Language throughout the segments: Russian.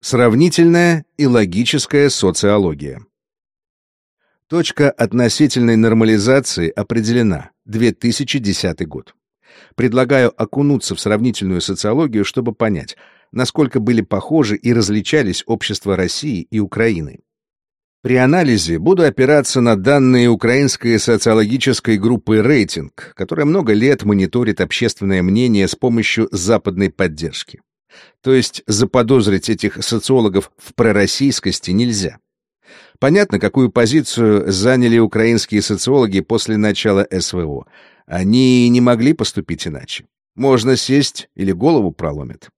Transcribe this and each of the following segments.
Сравнительная и логическая социология. Точка относительной нормализации определена. 2010 год. Предлагаю окунуться в сравнительную социологию, чтобы понять, насколько были похожи и различались общества России и Украины. При анализе буду опираться на данные украинской социологической группы «Рейтинг», которая много лет мониторит общественное мнение с помощью западной поддержки. То есть заподозрить этих социологов в пророссийскости нельзя. Понятно, какую позицию заняли украинские социологи после начала СВО. Они не могли поступить иначе. Можно сесть или голову проломят.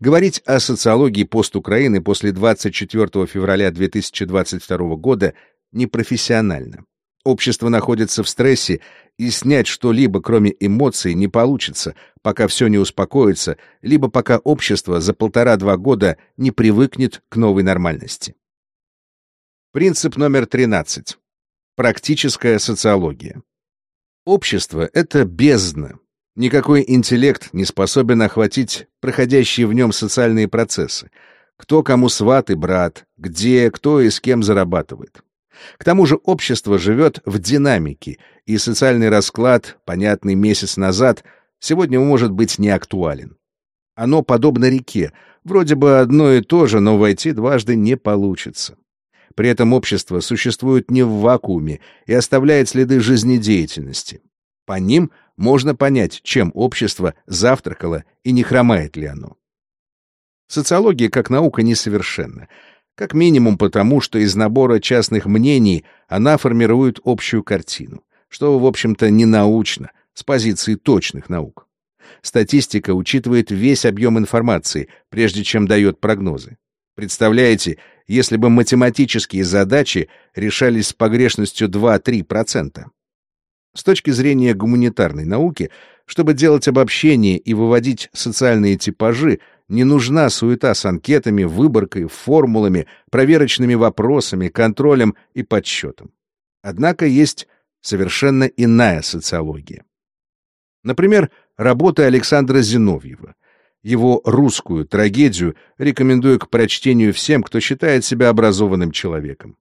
Говорить о социологии постукраины после 24 февраля 2022 года непрофессионально. Общество находится в стрессе, и снять что-либо, кроме эмоций, не получится, пока все не успокоится, либо пока общество за полтора-два года не привыкнет к новой нормальности. Принцип номер 13. Практическая социология. Общество — это бездна, Никакой интеллект не способен охватить проходящие в нем социальные процессы. Кто кому сват и брат, где, кто и с кем зарабатывает. К тому же общество живет в динамике, и социальный расклад, понятный месяц назад, сегодня может быть не актуален. Оно подобно реке, вроде бы одно и то же, но войти дважды не получится. При этом общество существует не в вакууме и оставляет следы жизнедеятельности. По ним можно понять, чем общество завтракало и не хромает ли оно. Социология как наука несовершенна, как минимум потому, что из набора частных мнений она формирует общую картину, что, в общем-то, не научно, с позиции точных наук. Статистика учитывает весь объем информации, прежде чем дает прогнозы. Представляете, если бы математические задачи решались с погрешностью 2-3%? С точки зрения гуманитарной науки, чтобы делать обобщение и выводить социальные типажи, не нужна суета с анкетами, выборкой, формулами, проверочными вопросами, контролем и подсчетом. Однако есть совершенно иная социология. Например, работа Александра Зиновьева. Его русскую трагедию рекомендую к прочтению всем, кто считает себя образованным человеком.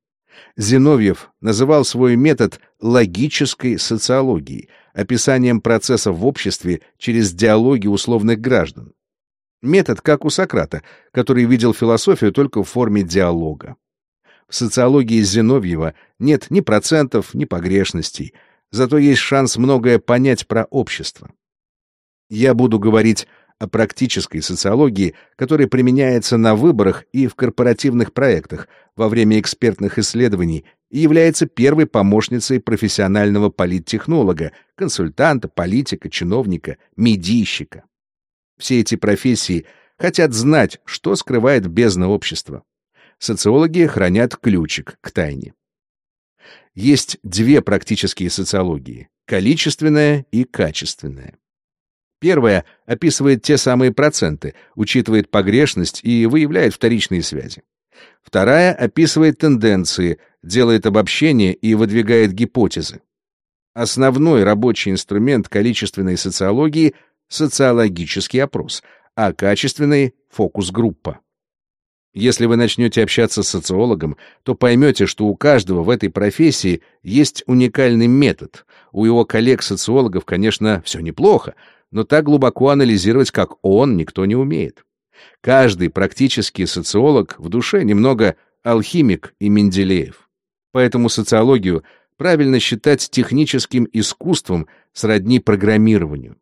Зиновьев называл свой метод логической социологией, описанием процессов в обществе через диалоги условных граждан. Метод, как у Сократа, который видел философию только в форме диалога. В социологии Зиновьева нет ни процентов, ни погрешностей, зато есть шанс многое понять про общество. Я буду говорить о практической социологии, которая применяется на выборах и в корпоративных проектах во время экспертных исследований и является первой помощницей профессионального политтехнолога, консультанта, политика, чиновника, медийщика. Все эти профессии хотят знать, что скрывает бездна общества. Социологи хранят ключик к тайне. Есть две практические социологии — количественная и качественная. Первая описывает те самые проценты, учитывает погрешность и выявляет вторичные связи. Вторая описывает тенденции, делает обобщение и выдвигает гипотезы. Основной рабочий инструмент количественной социологии — социологический опрос, а качественный — фокус-группа. Если вы начнете общаться с социологом, то поймете, что у каждого в этой профессии есть уникальный метод. У его коллег-социологов, конечно, все неплохо, но так глубоко анализировать, как он, никто не умеет. Каждый практический социолог в душе немного алхимик и Менделеев. Поэтому социологию правильно считать техническим искусством сродни программированию.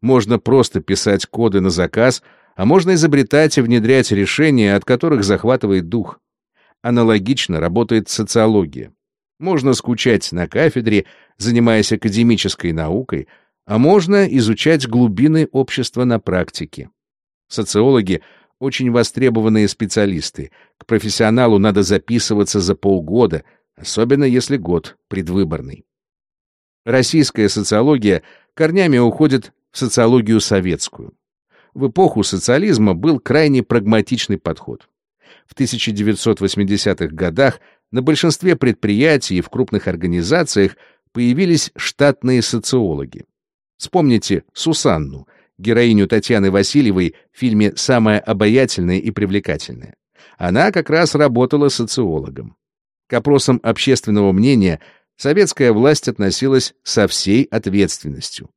Можно просто писать коды на заказ, а можно изобретать и внедрять решения, от которых захватывает дух. Аналогично работает социология. Можно скучать на кафедре, занимаясь академической наукой, а можно изучать глубины общества на практике. Социологи — очень востребованные специалисты. К профессионалу надо записываться за полгода, особенно если год предвыборный. Российская социология корнями уходит в социологию советскую. В эпоху социализма был крайне прагматичный подход. В 1980-х годах на большинстве предприятий и в крупных организациях появились штатные социологи. Вспомните Сусанну, героиню Татьяны Васильевой в фильме «Самая обаятельная и привлекательная». Она как раз работала социологом. К опросам общественного мнения советская власть относилась со всей ответственностью.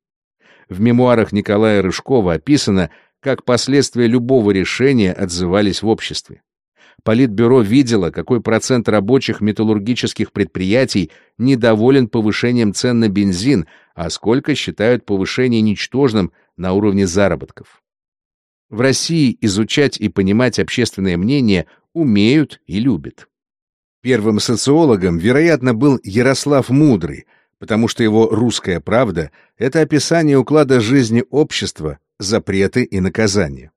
В мемуарах Николая Рыжкова описано, как последствия любого решения отзывались в обществе. Политбюро видело, какой процент рабочих металлургических предприятий недоволен повышением цен на бензин, а сколько считают повышение ничтожным на уровне заработков. В России изучать и понимать общественное мнение умеют и любят. Первым социологом, вероятно, был Ярослав Мудрый, потому что его «Русская правда» — это описание уклада жизни общества, запреты и наказания.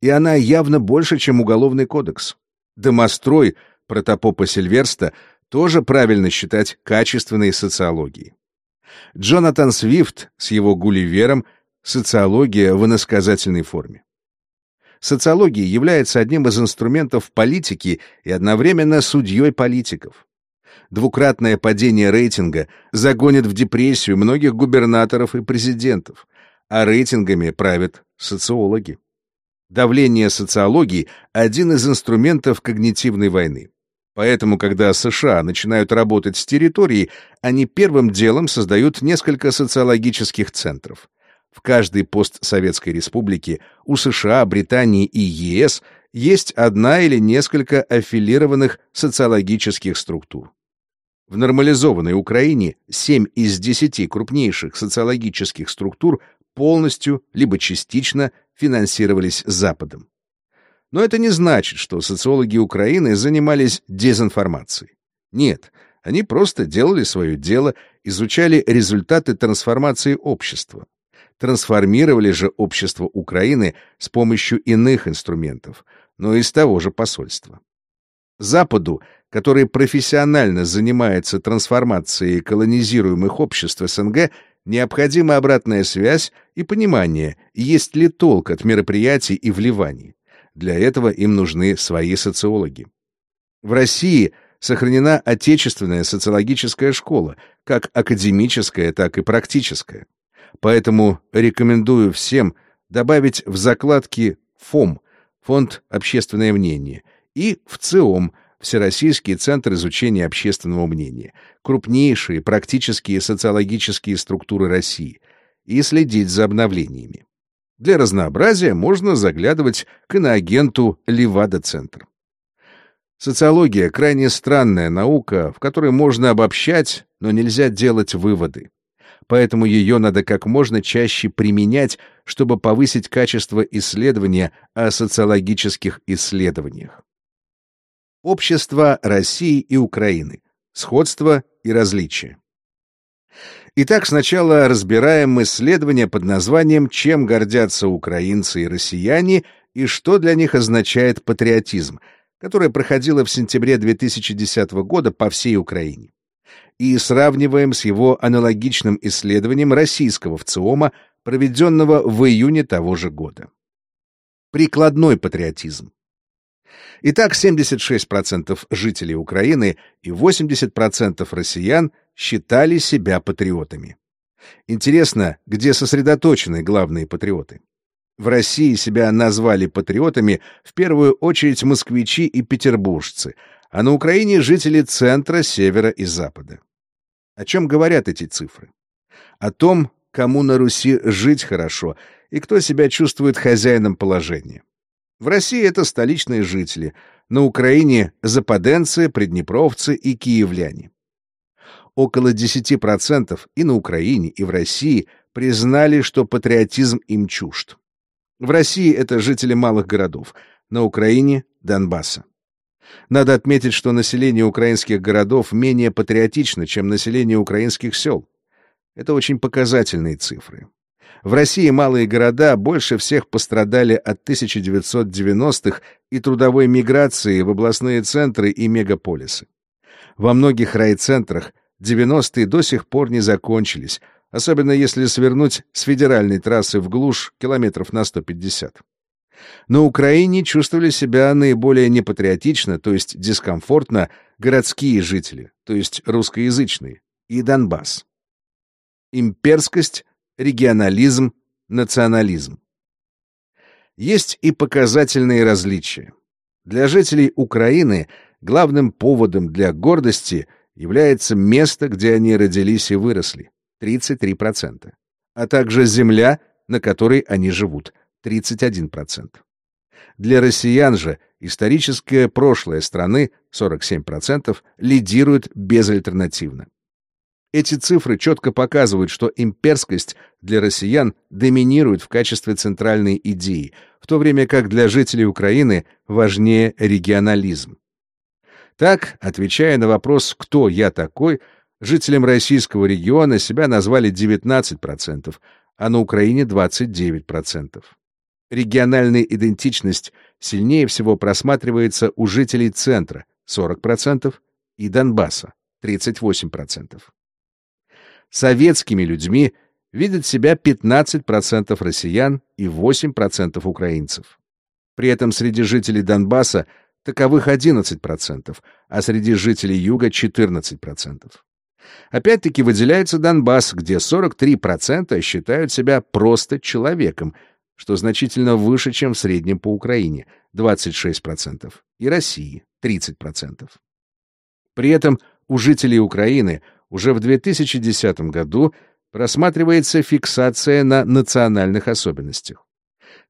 И она явно больше, чем Уголовный кодекс. Домострой протопопа Сильверста тоже правильно считать качественной социологией. Джонатан Свифт с его Гулливером «Социология в иносказательной форме». Социология является одним из инструментов политики и одновременно судьей политиков. Двукратное падение рейтинга загонит в депрессию многих губернаторов и президентов, а рейтингами правят социологи. Давление социологии – один из инструментов когнитивной войны. Поэтому, когда США начинают работать с территорией, они первым делом создают несколько социологических центров. В каждой постсоветской республике у США, Британии и ЕС есть одна или несколько аффилированных социологических структур. В нормализованной Украине 7 из 10 крупнейших социологических структур полностью либо частично финансировались Западом. Но это не значит, что социологи Украины занимались дезинформацией. Нет, они просто делали свое дело, изучали результаты трансформации общества трансформировали же общество Украины с помощью иных инструментов, но из того же посольства. Западу, который профессионально занимается трансформацией колонизируемых обществ СНГ, необходима обратная связь и понимание, есть ли толк от мероприятий и вливаний. Для этого им нужны свои социологи. В России сохранена отечественная социологическая школа, как академическая, так и практическая. Поэтому рекомендую всем добавить в закладки ФОМ, Фонд «Общественное мнение», и в ЦИОМ, Всероссийский центр изучения общественного мнения, крупнейшие практические социологические структуры России, и следить за обновлениями. Для разнообразия можно заглядывать к иноагенту Левада-центр. Социология — крайне странная наука, в которой можно обобщать, но нельзя делать выводы поэтому ее надо как можно чаще применять, чтобы повысить качество исследования о социологических исследованиях. Общество России и Украины. Сходство и различия. Итак, сначала разбираем исследование под названием «Чем гордятся украинцы и россияне» и что для них означает патриотизм, которое проходило в сентябре 2010 года по всей Украине и сравниваем с его аналогичным исследованием российского ВЦИОМа, проведенного в июне того же года. Прикладной патриотизм. Итак, 76% жителей Украины и 80% россиян считали себя патриотами. Интересно, где сосредоточены главные патриоты? В России себя назвали патриотами в первую очередь москвичи и петербуржцы, а на Украине жители центра, севера и запада. О чем говорят эти цифры? О том, кому на Руси жить хорошо и кто себя чувствует хозяином положения. В России это столичные жители, на Украине — западенцы, приднепровцы и киевляне. Около 10% и на Украине, и в России признали, что патриотизм им чужд. В России это жители малых городов, на Украине — Донбасса. Надо отметить, что население украинских городов менее патриотично, чем население украинских сел. Это очень показательные цифры. В России малые города больше всех пострадали от 1990-х и трудовой миграции в областные центры и мегаполисы. Во многих райцентрах 90-е до сих пор не закончились, особенно если свернуть с федеральной трассы в глушь километров на 150. На Украине чувствовали себя наиболее непатриотично, то есть дискомфортно, городские жители, то есть русскоязычные, и Донбасс. Имперскость, регионализм, Национализм. Есть и показательные различия. Для жителей Украины главным поводом для гордости является место, где они родились и выросли — 33%, а также земля, на которой они живут — 31%. Для россиян же историческое прошлое страны, 47%, лидирует безальтернативно. Эти цифры четко показывают, что имперскость для россиян доминирует в качестве центральной идеи, в то время как для жителей Украины важнее регионализм. Так, отвечая на вопрос «Кто я такой?», жителям российского региона себя назвали 19%, а на Украине 29%. Региональная идентичность сильнее всего просматривается у жителей центра 40% и Донбасса 38%. Советскими людьми видят себя 15% россиян и 8% украинцев. При этом среди жителей Донбасса таковых 11%, а среди жителей Юга 14%. Опять-таки выделяется Донбасс, где 43% считают себя просто человеком, что значительно выше, чем в среднем по Украине — 26%, и России — 30%. При этом у жителей Украины уже в 2010 году просматривается фиксация на национальных особенностях.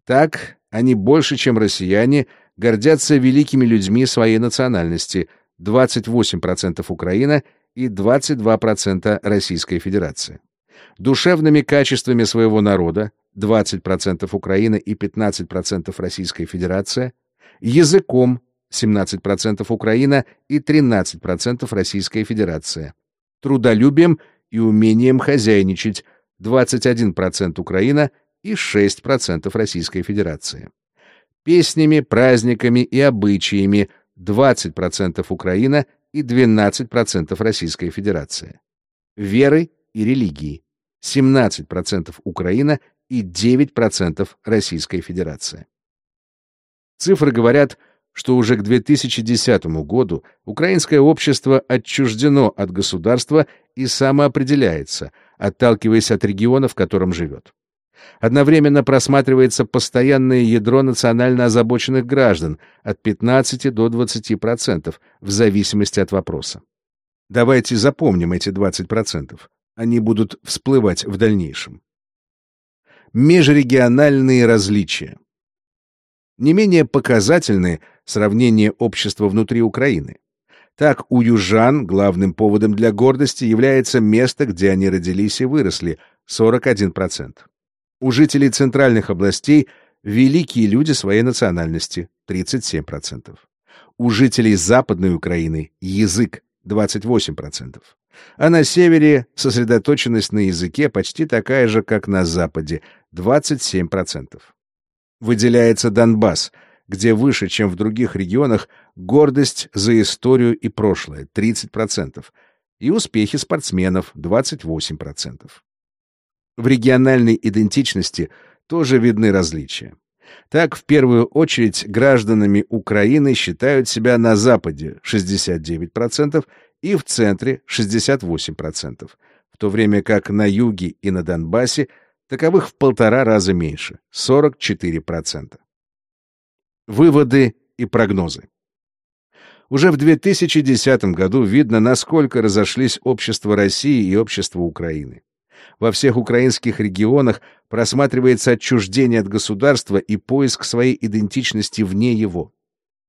Так, они больше, чем россияне, гордятся великими людьми своей национальности — 28% Украина и 22% Российская Федерация. Душевными качествами своего народа 20% Украина и 15% Российская Федерация, языком 17% Украина и 13% Российская Федерация, трудолюбием и умением хозяйничать 21% Украина и 6% Российская Федерация, песнями, праздниками и обычаями 20% Украина и 12% Российская Федерация, верой и религией 17% Украина и 9% Российская Федерация. Цифры говорят, что уже к 2010 году украинское общество отчуждено от государства и самоопределяется, отталкиваясь от региона, в котором живет. Одновременно просматривается постоянное ядро национально озабоченных граждан от 15 до 20% в зависимости от вопроса. Давайте запомним эти 20%. Они будут всплывать в дальнейшем межрегиональные различия. Не менее показательны сравнение общества внутри Украины. Так, у южан главным поводом для гордости является место, где они родились и выросли — 41%. У жителей центральных областей великие люди своей национальности — 37%. У жителей Западной Украины — язык — 28% а на севере сосредоточенность на языке почти такая же, как на западе — 27%. Выделяется Донбасс, где выше, чем в других регионах, гордость за историю и прошлое — 30%, и успехи спортсменов — 28%. В региональной идентичности тоже видны различия. Так, в первую очередь, гражданами Украины считают себя на Западе 69% и в центре 68%, в то время как на юге и на Донбассе таковых в полтора раза меньше — 44%. Выводы и прогнозы. Уже в 2010 году видно, насколько разошлись общество России и общество Украины. Во всех украинских регионах просматривается отчуждение от государства и поиск своей идентичности вне его.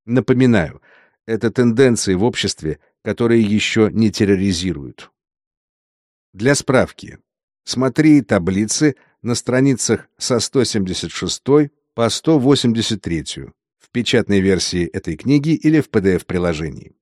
Напоминаю, это тенденции в обществе, которые еще не терроризируют. Для справки. Смотри таблицы на страницах со 176 по 183 в печатной версии этой книги или в PDF-приложении.